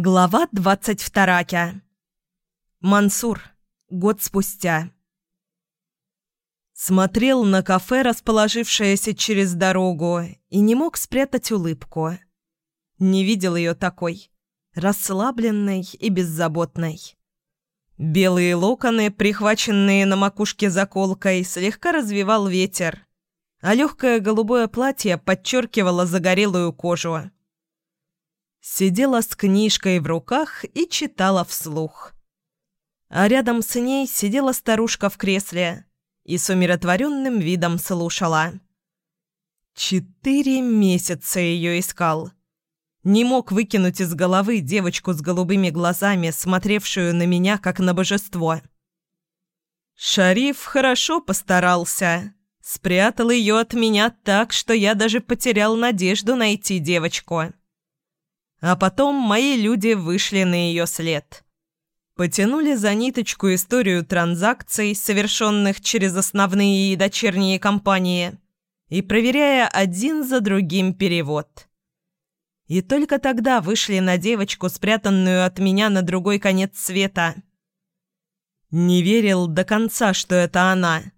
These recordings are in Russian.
Глава двадцать вторая. Мансур. Год спустя. Смотрел на кафе, расположившееся через дорогу, и не мог спрятать улыбку. Не видел ее такой, расслабленной и беззаботной. Белые локоны, прихваченные на макушке заколкой, слегка развивал ветер, а легкое голубое платье подчеркивало загорелую кожу. Сидела с книжкой в руках и читала вслух. А рядом с ней сидела старушка в кресле и с умиротворенным видом слушала. Четыре месяца ее искал. Не мог выкинуть из головы девочку с голубыми глазами, смотревшую на меня, как на божество. Шариф хорошо постарался. Спрятал ее от меня так, что я даже потерял надежду найти девочку. А потом мои люди вышли на ее след. Потянули за ниточку историю транзакций, совершенных через основные и дочерние компании, и проверяя один за другим перевод. И только тогда вышли на девочку, спрятанную от меня на другой конец света. Не верил до конца, что это она –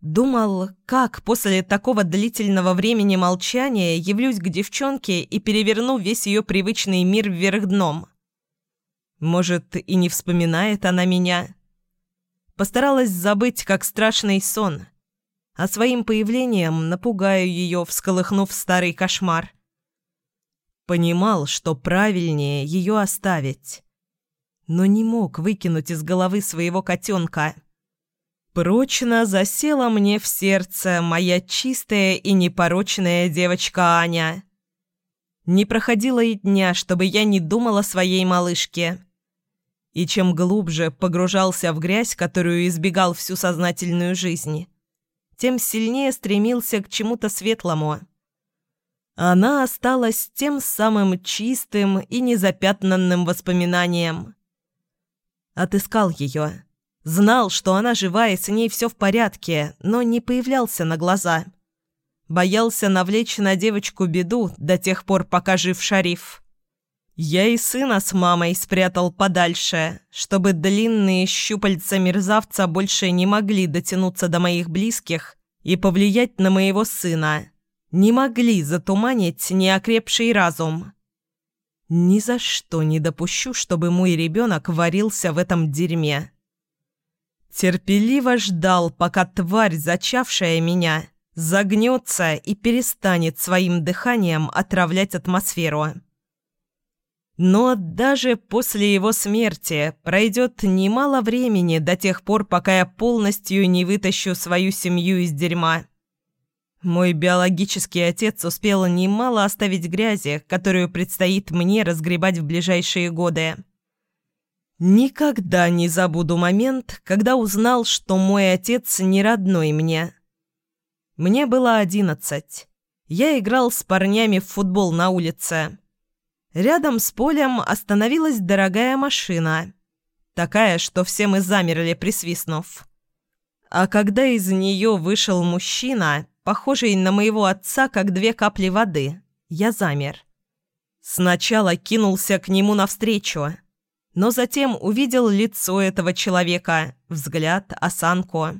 Думал, как после такого длительного времени молчания явлюсь к девчонке и переверну весь ее привычный мир вверх дном. Может, и не вспоминает она меня. Постаралась забыть, как страшный сон. А своим появлением напугаю ее, всколыхнув старый кошмар. Понимал, что правильнее ее оставить. Но не мог выкинуть из головы своего котенка — Прочно засела мне в сердце моя чистая и непорочная девочка Аня. Не проходило и дня, чтобы я не думала о своей малышке. И чем глубже погружался в грязь, которую избегал всю сознательную жизнь, тем сильнее стремился к чему-то светлому. Она осталась тем самым чистым и незапятнанным воспоминанием. Отыскал ее Знал, что она жива и с ней все в порядке, но не появлялся на глаза. Боялся навлечь на девочку беду до тех пор, пока жив шариф. Я и сына с мамой спрятал подальше, чтобы длинные щупальца мерзавца больше не могли дотянуться до моих близких и повлиять на моего сына. Не могли затуманить неокрепший разум. Ни за что не допущу, чтобы мой ребенок варился в этом дерьме. Терпеливо ждал, пока тварь, зачавшая меня, загнется и перестанет своим дыханием отравлять атмосферу. Но даже после его смерти пройдет немало времени до тех пор, пока я полностью не вытащу свою семью из дерьма. Мой биологический отец успел немало оставить грязи, которую предстоит мне разгребать в ближайшие годы. Никогда не забуду момент, когда узнал, что мой отец не родной мне. Мне было одиннадцать. Я играл с парнями в футбол на улице. Рядом с полем остановилась дорогая машина. Такая, что все мы замерли, присвистнув. А когда из нее вышел мужчина, похожий на моего отца, как две капли воды, я замер. Сначала кинулся к нему навстречу – но затем увидел лицо этого человека, взгляд, осанку.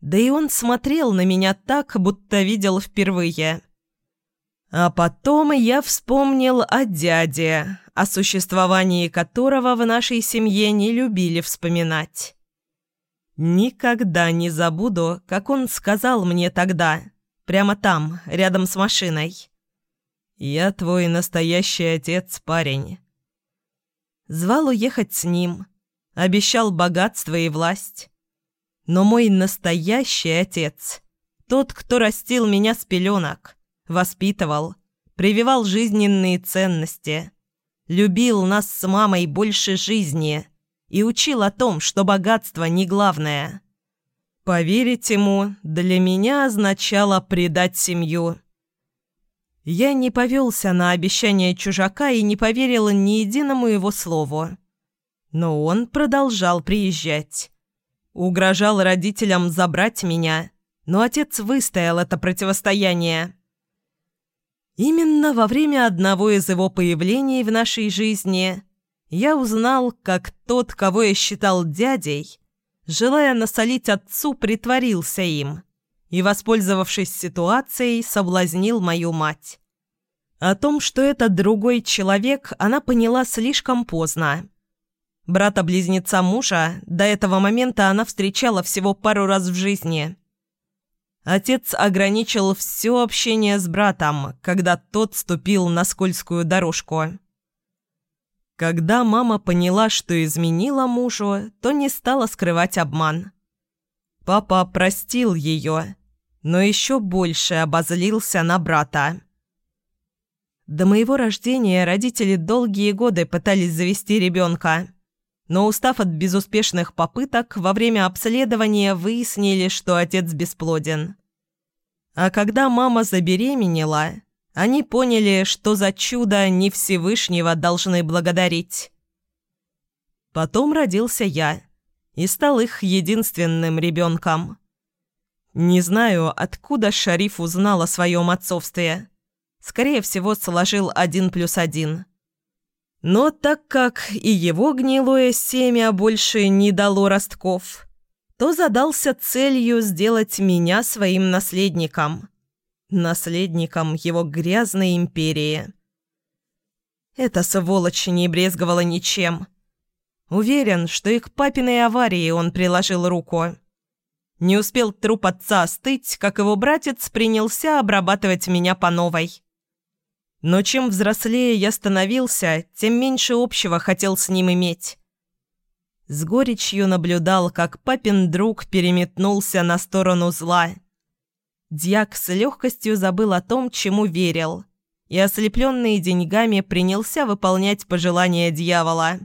Да и он смотрел на меня так, будто видел впервые. А потом я вспомнил о дяде, о существовании которого в нашей семье не любили вспоминать. Никогда не забуду, как он сказал мне тогда, прямо там, рядом с машиной. «Я твой настоящий отец, парень. Звал уехать с ним. Обещал богатство и власть. Но мой настоящий отец, тот, кто растил меня с пеленок, воспитывал, прививал жизненные ценности, любил нас с мамой больше жизни и учил о том, что богатство не главное. Поверить ему для меня означало предать семью. Я не повелся на обещание чужака и не поверил ни единому его слову. Но он продолжал приезжать. Угрожал родителям забрать меня, но отец выстоял это противостояние. Именно во время одного из его появлений в нашей жизни я узнал, как тот, кого я считал дядей, желая насолить отцу, притворился им и, воспользовавшись ситуацией, соблазнил мою мать. О том, что это другой человек, она поняла слишком поздно. Брата-близнеца мужа до этого момента она встречала всего пару раз в жизни. Отец ограничил все общение с братом, когда тот ступил на скользкую дорожку. Когда мама поняла, что изменила мужу, то не стала скрывать обман. Папа простил ее, но еще больше обозлился на брата. До моего рождения родители долгие годы пытались завести ребенка, но устав от безуспешных попыток, во время обследования выяснили, что отец бесплоден. А когда мама забеременела, они поняли, что за чудо не Всевышнего должны благодарить. Потом родился я и стал их единственным ребенком. Не знаю, откуда Шариф узнал о своем отцовстве. Скорее всего, сложил один плюс один. Но так как и его гнилое семя больше не дало ростков, то задался целью сделать меня своим наследником. Наследником его грязной империи. Эта сволочь не брезговала ничем. Уверен, что и к папиной аварии он приложил руку. Не успел труп отца остыть, как его братец принялся обрабатывать меня по новой. Но чем взрослее я становился, тем меньше общего хотел с ним иметь. С горечью наблюдал, как папин друг переметнулся на сторону зла. Дьяк с легкостью забыл о том, чему верил, и, ослепленный деньгами, принялся выполнять пожелания дьявола.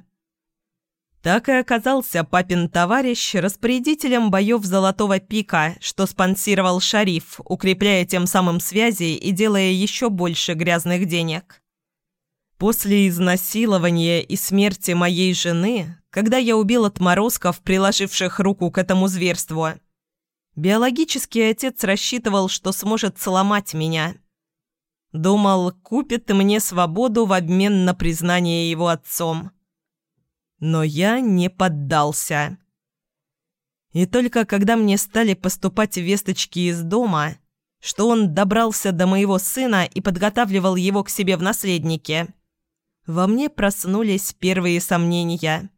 Так и оказался папин товарищ распорядителем боев «Золотого пика», что спонсировал шариф, укрепляя тем самым связи и делая еще больше грязных денег. После изнасилования и смерти моей жены, когда я убил отморозков, приложивших руку к этому зверству, биологический отец рассчитывал, что сможет сломать меня. Думал, купит мне свободу в обмен на признание его отцом. Но я не поддался. И только когда мне стали поступать весточки из дома, что он добрался до моего сына и подготавливал его к себе в наследнике, во мне проснулись первые сомнения.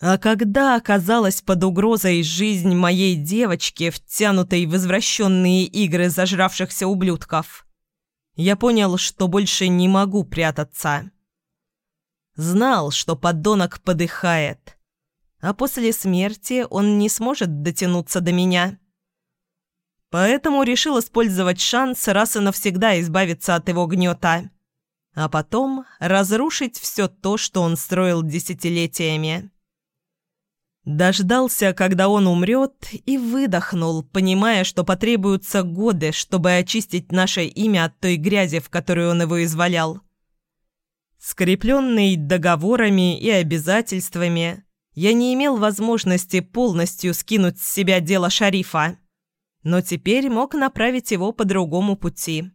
А когда оказалась под угрозой жизнь моей девочки, втянутой в извращенные игры зажравшихся ублюдков, я понял, что больше не могу прятаться. Знал, что подонок подыхает. А после смерти он не сможет дотянуться до меня. Поэтому решил использовать шанс раз и навсегда избавиться от его гнета. А потом разрушить все то, что он строил десятилетиями. Дождался, когда он умрет, и выдохнул, понимая, что потребуются годы, чтобы очистить наше имя от той грязи, в которую он его извалял. Скрепленный договорами и обязательствами, я не имел возможности полностью скинуть с себя дело шарифа, но теперь мог направить его по другому пути.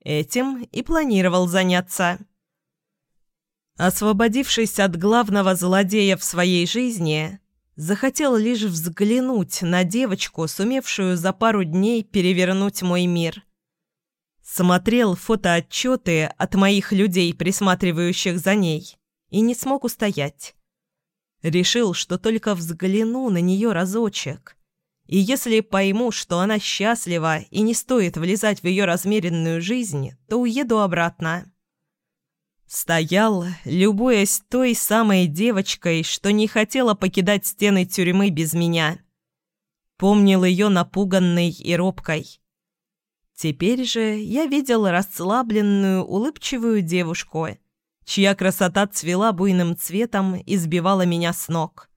Этим и планировал заняться. Освободившись от главного злодея в своей жизни, захотел лишь взглянуть на девочку, сумевшую за пару дней перевернуть мой мир – Смотрел фотоотчеты от моих людей, присматривающих за ней, и не смог устоять. Решил, что только взгляну на нее разочек. И если пойму, что она счастлива и не стоит влезать в ее размеренную жизнь, то уеду обратно. Стоял, любуясь той самой девочкой, что не хотела покидать стены тюрьмы без меня. Помнил ее напуганной и робкой. Теперь же я видел расслабленную, улыбчивую девушку, чья красота цвела буйным цветом и сбивала меня с ног.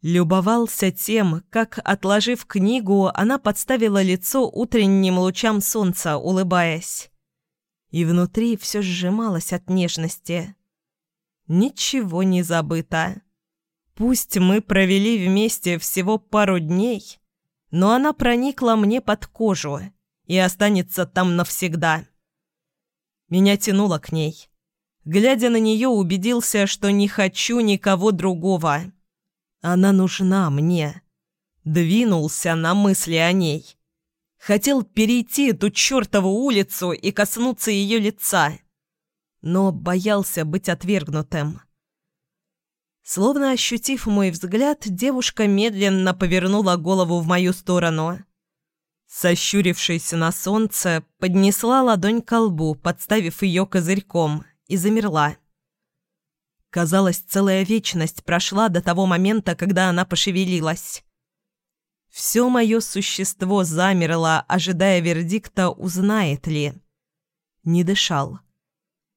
Любовался тем, как, отложив книгу, она подставила лицо утренним лучам солнца, улыбаясь. И внутри все сжималось от нежности. Ничего не забыто. Пусть мы провели вместе всего пару дней, но она проникла мне под кожу и останется там навсегда. Меня тянуло к ней. Глядя на нее, убедился, что не хочу никого другого. Она нужна мне. Двинулся на мысли о ней. Хотел перейти эту чертову улицу и коснуться ее лица. Но боялся быть отвергнутым. Словно ощутив мой взгляд, девушка медленно повернула голову в мою сторону. Сощурившись на солнце, поднесла ладонь к лбу, подставив ее козырьком, и замерла. Казалось, целая вечность прошла до того момента, когда она пошевелилась. Все мое существо замерло, ожидая вердикта, узнает ли. Не дышал.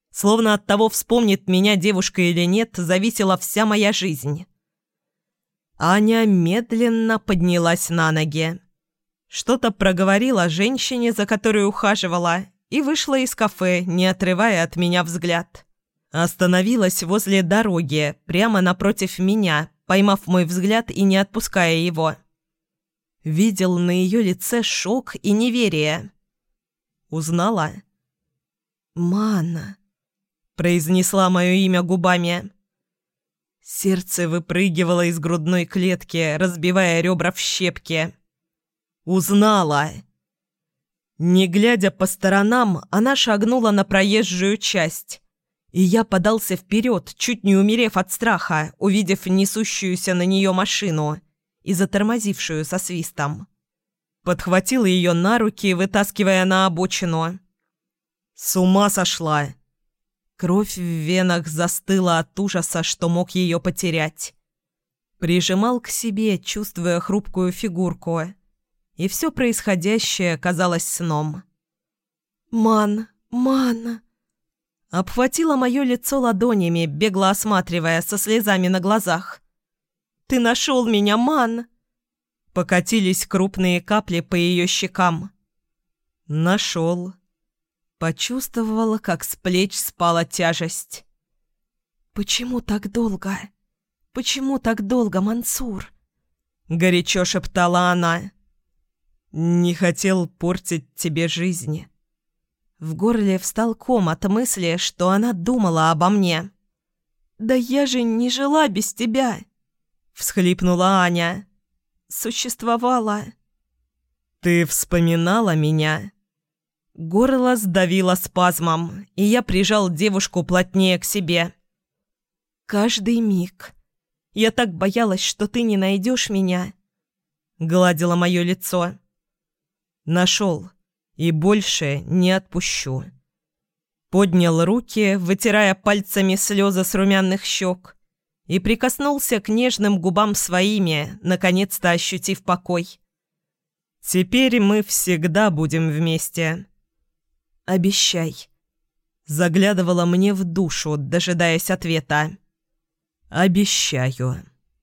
Словно от того, вспомнит меня девушка или нет, зависела вся моя жизнь. Аня медленно поднялась на ноги. Что-то проговорила женщине, за которой ухаживала, и вышла из кафе, не отрывая от меня взгляд. Остановилась возле дороги, прямо напротив меня, поймав мой взгляд и не отпуская его. Видел на ее лице шок и неверие. Узнала? «Мана», — произнесла мое имя губами. Сердце выпрыгивало из грудной клетки, разбивая ребра в щепки. Узнала. Не глядя по сторонам, она шагнула на проезжую часть. И я подался вперед, чуть не умерев от страха, увидев несущуюся на нее машину и затормозившую со свистом. Подхватил ее на руки, вытаскивая на обочину. С ума сошла. Кровь в венах застыла от ужаса, что мог ее потерять. Прижимал к себе, чувствуя хрупкую фигурку и все происходящее казалось сном. «Ман! Ман!» Обхватила мое лицо ладонями, бегло осматривая, со слезами на глазах. «Ты нашел меня, Ман!» Покатились крупные капли по ее щекам. «Нашел!» Почувствовала, как с плеч спала тяжесть. «Почему так долго? Почему так долго, Мансур?» Горячо шептала она. «Не хотел портить тебе жизни». В горле встал ком от мысли, что она думала обо мне. «Да я же не жила без тебя!» — всхлипнула Аня. «Существовала». «Ты вспоминала меня?» Горло сдавило спазмом, и я прижал девушку плотнее к себе. «Каждый миг. Я так боялась, что ты не найдешь меня», — гладила мое лицо. Нашел. И больше не отпущу. Поднял руки, вытирая пальцами слезы с румяных щек, и прикоснулся к нежным губам своими, наконец-то ощутив покой. «Теперь мы всегда будем вместе». «Обещай». Заглядывала мне в душу, дожидаясь ответа. «Обещаю».